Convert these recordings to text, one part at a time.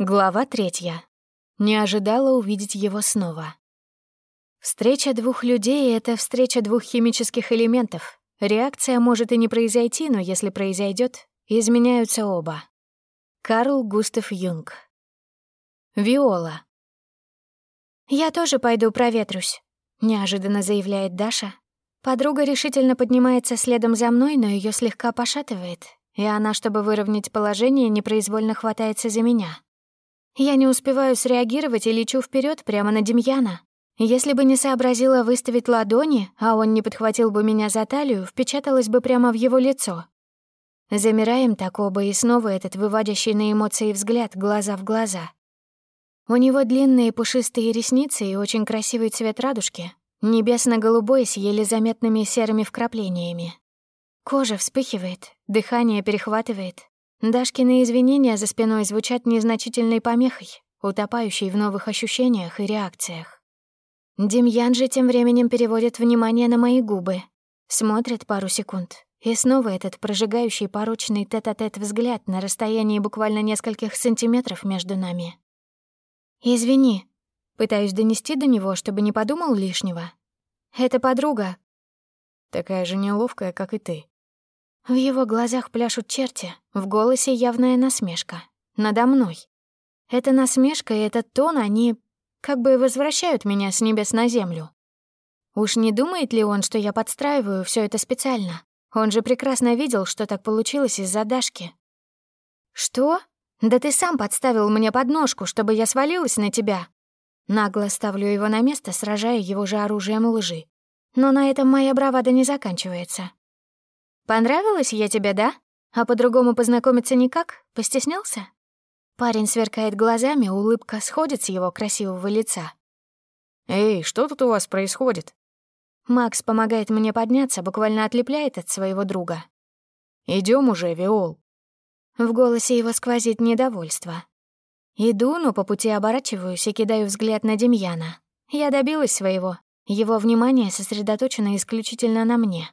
Глава третья. Не ожидала увидеть его снова. Встреча двух людей — это встреча двух химических элементов. Реакция может и не произойти, но если произойдет, изменяются оба. Карл Густав Юнг. Виола. «Я тоже пойду проветрюсь», — неожиданно заявляет Даша. Подруга решительно поднимается следом за мной, но ее слегка пошатывает, и она, чтобы выровнять положение, непроизвольно хватается за меня. Я не успеваю среагировать и лечу вперед прямо на Демьяна. Если бы не сообразила выставить ладони, а он не подхватил бы меня за талию, впечаталась бы прямо в его лицо. Замираем так оба, и снова этот выводящий на эмоции взгляд глаза в глаза. У него длинные пушистые ресницы и очень красивый цвет радужки, небесно-голубой с еле заметными серыми вкраплениями. Кожа вспыхивает, дыхание перехватывает, Дашкины извинения за спиной звучат незначительной помехой, утопающей в новых ощущениях и реакциях. Демьян же тем временем переводит внимание на мои губы, смотрит пару секунд, и снова этот прожигающий порочный тет-а-тет -тет взгляд на расстоянии буквально нескольких сантиметров между нами. «Извини», пытаюсь донести до него, чтобы не подумал лишнего. «Это подруга». «Такая же неловкая, как и ты», в его глазах пляшут черти, в голосе явная насмешка. Надо мной. Эта насмешка и этот тон, они как бы возвращают меня с небес на землю. Уж не думает ли он, что я подстраиваю все это специально? Он же прекрасно видел, что так получилось из-за Дашки. «Что? Да ты сам подставил мне подножку, чтобы я свалилась на тебя!» Нагло ставлю его на место, сражая его же оружием лжи. Но на этом моя бравада не заканчивается. Понравилась я тебе, да? А по-другому познакомиться никак? Постеснялся? Парень сверкает глазами, улыбка сходит с его красивого лица. «Эй, что тут у вас происходит?» Макс помогает мне подняться, буквально отлепляет от своего друга. Идем уже, Виол». В голосе его сквозит недовольство. Иду, но по пути оборачиваюсь и кидаю взгляд на Демьяна. Я добилась своего. Его внимание сосредоточено исключительно на мне.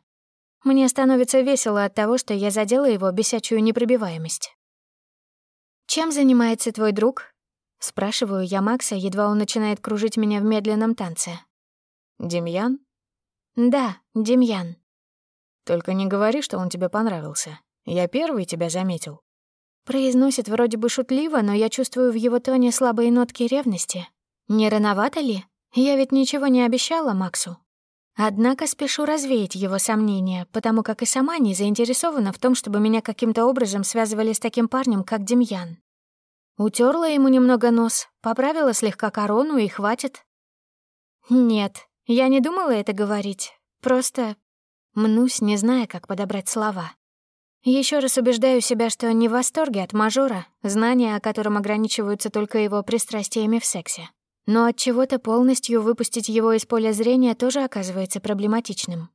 Мне становится весело от того, что я задела его бесячую непробиваемость. «Чем занимается твой друг?» — спрашиваю я Макса, едва он начинает кружить меня в медленном танце. «Демьян?» «Да, Демьян». «Только не говори, что он тебе понравился. Я первый тебя заметил». Произносит вроде бы шутливо, но я чувствую в его тоне слабые нотки ревности. Не рановато ли? Я ведь ничего не обещала Максу. Однако спешу развеять его сомнения, потому как и сама не заинтересована в том, чтобы меня каким-то образом связывали с таким парнем, как Демьян. Утерла ему немного нос, поправила слегка корону и хватит. Нет, я не думала это говорить. Просто мнусь, не зная, как подобрать слова. Еще раз убеждаю себя, что не в восторге от мажора, знания о котором ограничиваются только его пристрастиями в сексе. Но от чего-то полностью выпустить его из поля зрения тоже оказывается проблематичным.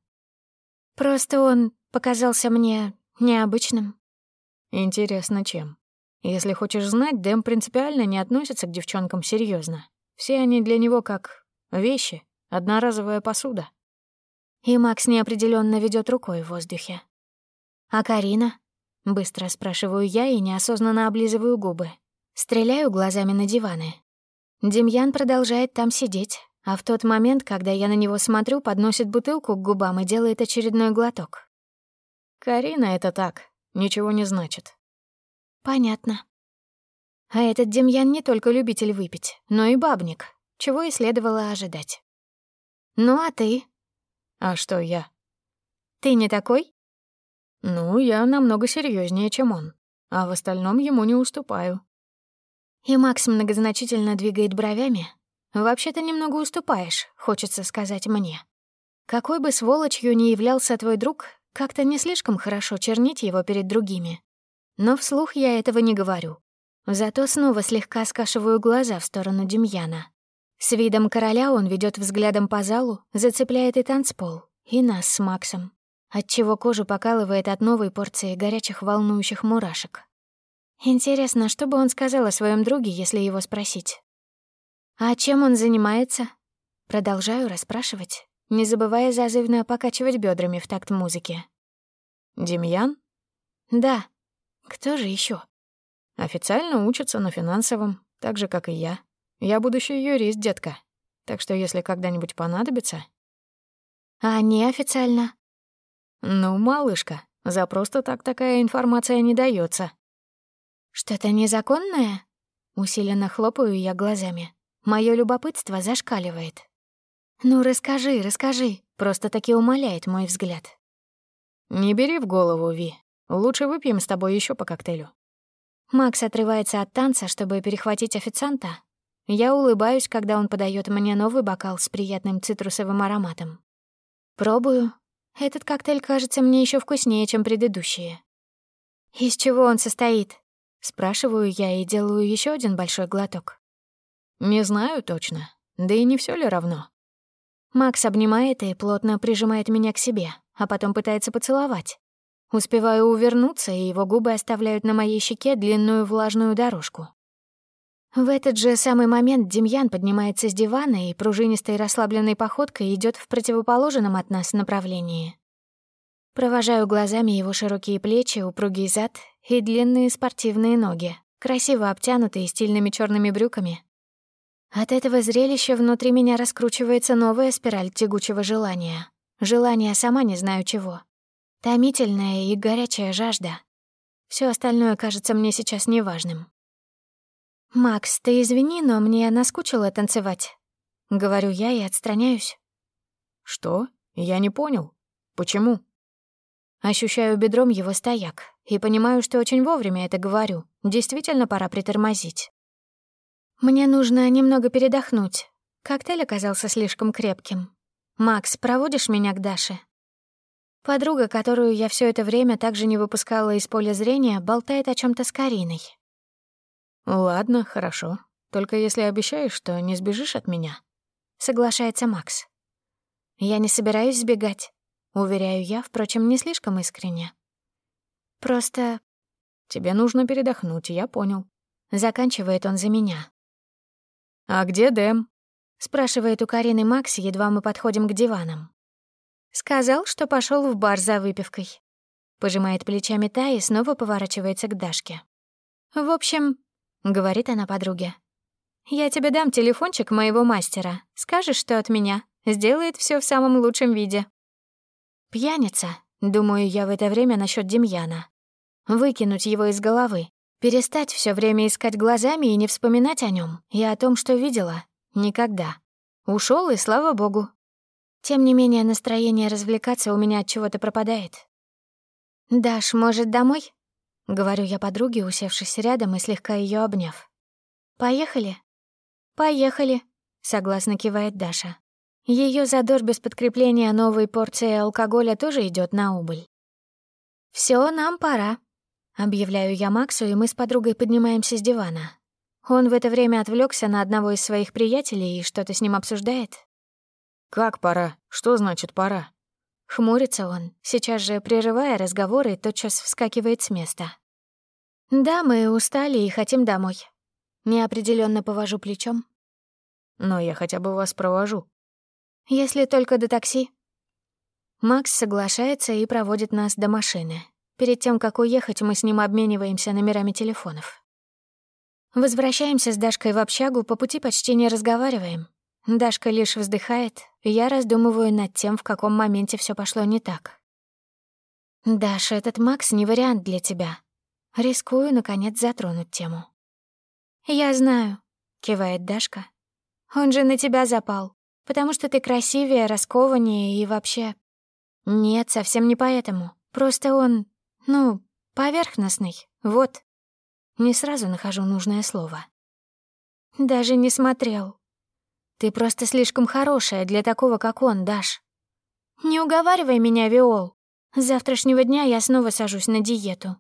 Просто он показался мне необычным. Интересно, чем? Если хочешь знать, Дэм принципиально не относится к девчонкам серьезно. Все они для него как вещи, одноразовая посуда. И Макс неопределенно ведет рукой в воздухе. «А Карина?» — быстро спрашиваю я и неосознанно облизываю губы. Стреляю глазами на диваны. Демьян продолжает там сидеть, а в тот момент, когда я на него смотрю, подносит бутылку к губам и делает очередной глоток. «Карина, это так, ничего не значит». «Понятно». А этот Демьян не только любитель выпить, но и бабник, чего и следовало ожидать. «Ну а ты?» «А что я?» «Ты не такой?» «Ну, я намного серьезнее, чем он, а в остальном ему не уступаю». И Макс многозначительно двигает бровями. «Вообще-то немного уступаешь, хочется сказать мне. Какой бы сволочью ни являлся твой друг, как-то не слишком хорошо чернить его перед другими. Но вслух я этого не говорю. Зато снова слегка скашиваю глаза в сторону Демьяна. С видом короля он ведет взглядом по залу, зацепляет и танцпол, и нас с Максом, отчего кожу покалывает от новой порции горячих волнующих мурашек. Интересно, что бы он сказал о своем друге, если его спросить? «А чем он занимается?» Продолжаю расспрашивать, не забывая зазывно покачивать бедрами в такт музыки. «Демьян?» «Да. Кто же еще? Официально учится на финансовом, так же, как и я. Я будущий юрист, детка. Так что если когда-нибудь понадобится... А неофициально? Ну, малышка, за просто так такая информация не дается. Что-то незаконное? Усиленно хлопаю я глазами. Моё любопытство зашкаливает. Ну, расскажи, расскажи. Просто-таки умоляет мой взгляд. Не бери в голову, Ви. Лучше выпьем с тобой еще по коктейлю. Макс отрывается от танца, чтобы перехватить официанта. Я улыбаюсь, когда он подает мне новый бокал с приятным цитрусовым ароматом. Пробую. Этот коктейль кажется мне еще вкуснее, чем предыдущие. Из чего он состоит? Спрашиваю я и делаю еще один большой глоток. Не знаю точно. Да и не все ли равно? Макс обнимает и плотно прижимает меня к себе, а потом пытается поцеловать. Успеваю увернуться, и его губы оставляют на моей щеке длинную влажную дорожку. В этот же самый момент Демьян поднимается с дивана и пружинистой расслабленной походкой идет в противоположном от нас направлении. Провожаю глазами его широкие плечи, упругий зад и длинные спортивные ноги, красиво обтянутые стильными черными брюками. От этого зрелища внутри меня раскручивается новая спираль тягучего желания. Желание сама не знаю чего. Томительная и горячая жажда. Все остальное кажется мне сейчас неважным. «Макс, ты извини, но мне наскучило танцевать», — говорю я и отстраняюсь. «Что? Я не понял. Почему?» Ощущаю бедром его стояк и понимаю, что очень вовремя это говорю. Действительно пора притормозить. Мне нужно немного передохнуть. Коктейль оказался слишком крепким. «Макс, проводишь меня к Даше?» Подруга, которую я все это время также не выпускала из поля зрения, болтает о чем то с Кариной. «Ладно, хорошо. Только если обещаешь, что не сбежишь от меня», — соглашается Макс. «Я не собираюсь сбегать», — уверяю я, впрочем, не слишком искренне. «Просто...» «Тебе нужно передохнуть, я понял». Заканчивает он за меня. «А где Дэм?» — спрашивает у Карины Макс, едва мы подходим к диванам. Сказал, что пошел в бар за выпивкой. Пожимает плечами та и снова поворачивается к Дашке. «В общем», — говорит она подруге, «я тебе дам телефончик моего мастера. Скажешь, что от меня. Сделает все в самом лучшем виде». «Пьяница», — думаю я в это время насчет Демьяна. Выкинуть его из головы. Перестать все время искать глазами и не вспоминать о нем и о том, что видела. Никогда. Ушел и слава богу, тем не менее, настроение развлекаться у меня от чего-то пропадает. «Даш, может, домой?» — говорю я подруге, усевшись рядом и слегка ее обняв. «Поехали?» «Поехали», — согласно кивает Даша. Ее задор без подкрепления новой порции алкоголя тоже идет на убыль. Все, нам пора», — объявляю я Максу, и мы с подругой поднимаемся с дивана. Он в это время отвлекся на одного из своих приятелей и что-то с ним обсуждает. «Как пора? Что значит пора?» Хмурится он, сейчас же прерывая разговор и тотчас вскакивает с места. «Да, мы устали и хотим домой». Неопределенно повожу плечом. «Но я хотя бы вас провожу». «Если только до такси». Макс соглашается и проводит нас до машины. Перед тем, как уехать, мы с ним обмениваемся номерами телефонов. Возвращаемся с Дашкой в общагу, по пути почти не разговариваем, Дашка лишь вздыхает, и я раздумываю над тем, в каком моменте все пошло не так. «Даша, этот Макс не вариант для тебя. Рискую, наконец, затронуть тему». «Я знаю», — кивает Дашка. «Он же на тебя запал, потому что ты красивее, раскованнее и вообще...» «Нет, совсем не поэтому. Просто он, ну, поверхностный, вот». Не сразу нахожу нужное слово. «Даже не смотрел», ты просто слишком хорошая для такого, как он, Даш. Не уговаривай меня, Виол. С завтрашнего дня я снова сажусь на диету.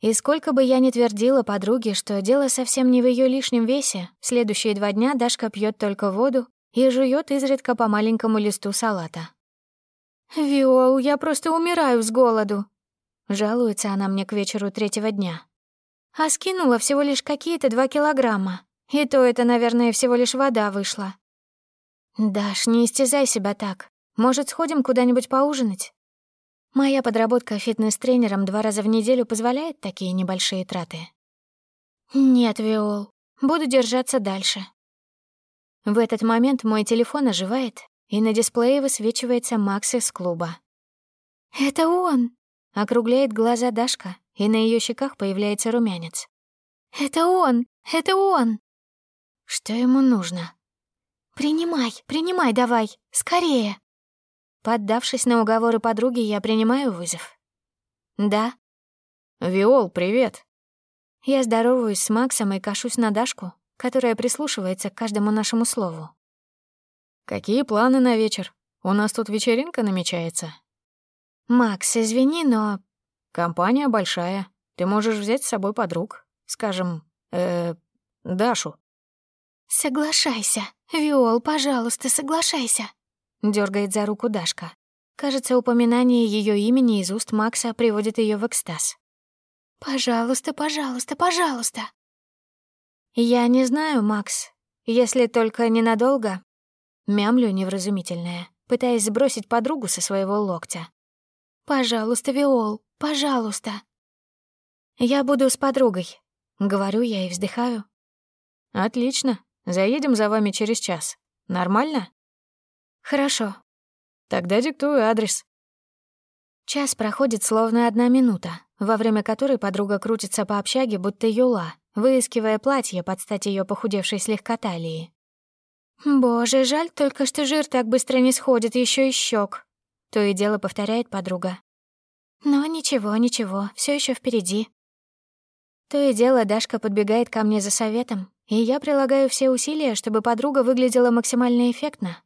И сколько бы я ни твердила подруге, что дело совсем не в ее лишнем весе, следующие два дня Дашка пьет только воду и жует изредка по маленькому листу салата. «Виол, я просто умираю с голоду», — жалуется она мне к вечеру третьего дня. «А скинула всего лишь какие-то два килограмма. И то это, наверное, всего лишь вода вышла. Даш, не истязай себя так. Может, сходим куда-нибудь поужинать? Моя подработка фитнес-тренером два раза в неделю позволяет такие небольшие траты. «Нет, Виол, буду держаться дальше». В этот момент мой телефон оживает, и на дисплее высвечивается Макс из клуба. «Это он!» — округляет глаза Дашка, и на ее щеках появляется румянец. «Это он! Это он!» Что ему нужно? «Принимай, принимай давай, скорее!» Поддавшись на уговоры подруги, я принимаю вызов. «Да». «Виол, привет!» Я здороваюсь с Максом и кашусь на Дашку, которая прислушивается к каждому нашему слову. «Какие планы на вечер? У нас тут вечеринка намечается». «Макс, извини, но...» «Компания большая. Ты можешь взять с собой подруг. Скажем, э, Дашу». «Соглашайся. Виол, пожалуйста, соглашайся», — дергает за руку Дашка. Кажется, упоминание ее имени из уст Макса приводит ее в экстаз. «Пожалуйста, пожалуйста, пожалуйста». «Я не знаю, Макс. Если только ненадолго». Мямлю невразумительная, пытаясь сбросить подругу со своего локтя. «Пожалуйста, Виол, пожалуйста». «Я буду с подругой», — говорю я и вздыхаю. «Отлично. Заедем за вами через час. Нормально?» «Хорошо». «Тогда диктую адрес». Час проходит словно одна минута, во время которой подруга крутится по общаге, будто юла, выискивая платье под стать её похудевшей слегка талии. «Боже, жаль только, что жир так быстро не сходит, еще и щек. То и дело повторяет подруга. «Но ничего, ничего, все еще впереди». То и дело Дашка подбегает ко мне за советом, и я прилагаю все усилия, чтобы подруга выглядела максимально эффектно.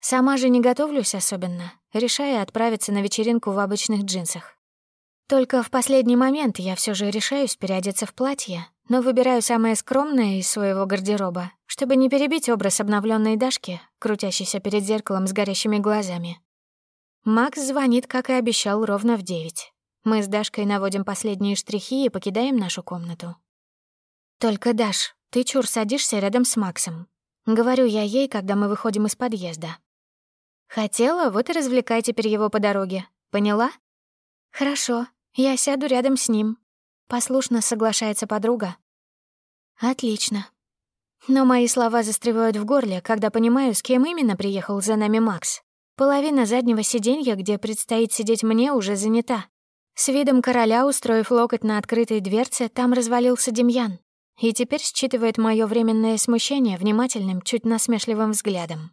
Сама же не готовлюсь особенно, решая отправиться на вечеринку в обычных джинсах. Только в последний момент я все же решаюсь переодеться в платье, но выбираю самое скромное из своего гардероба, чтобы не перебить образ обновленной Дашки, крутящейся перед зеркалом с горящими глазами. Макс звонит, как и обещал, ровно в девять. Мы с Дашкой наводим последние штрихи и покидаем нашу комнату. «Только, Даш, ты чур садишься рядом с Максом», — говорю я ей, когда мы выходим из подъезда. «Хотела, вот и развлекай теперь его по дороге. Поняла?» «Хорошо, я сяду рядом с ним», — послушно соглашается подруга. «Отлично». Но мои слова застревают в горле, когда понимаю, с кем именно приехал за нами Макс. Половина заднего сиденья, где предстоит сидеть мне, уже занята. С видом короля, устроив локоть на открытой дверце, там развалился Демьян и теперь считывает мое временное смущение внимательным, чуть насмешливым взглядом.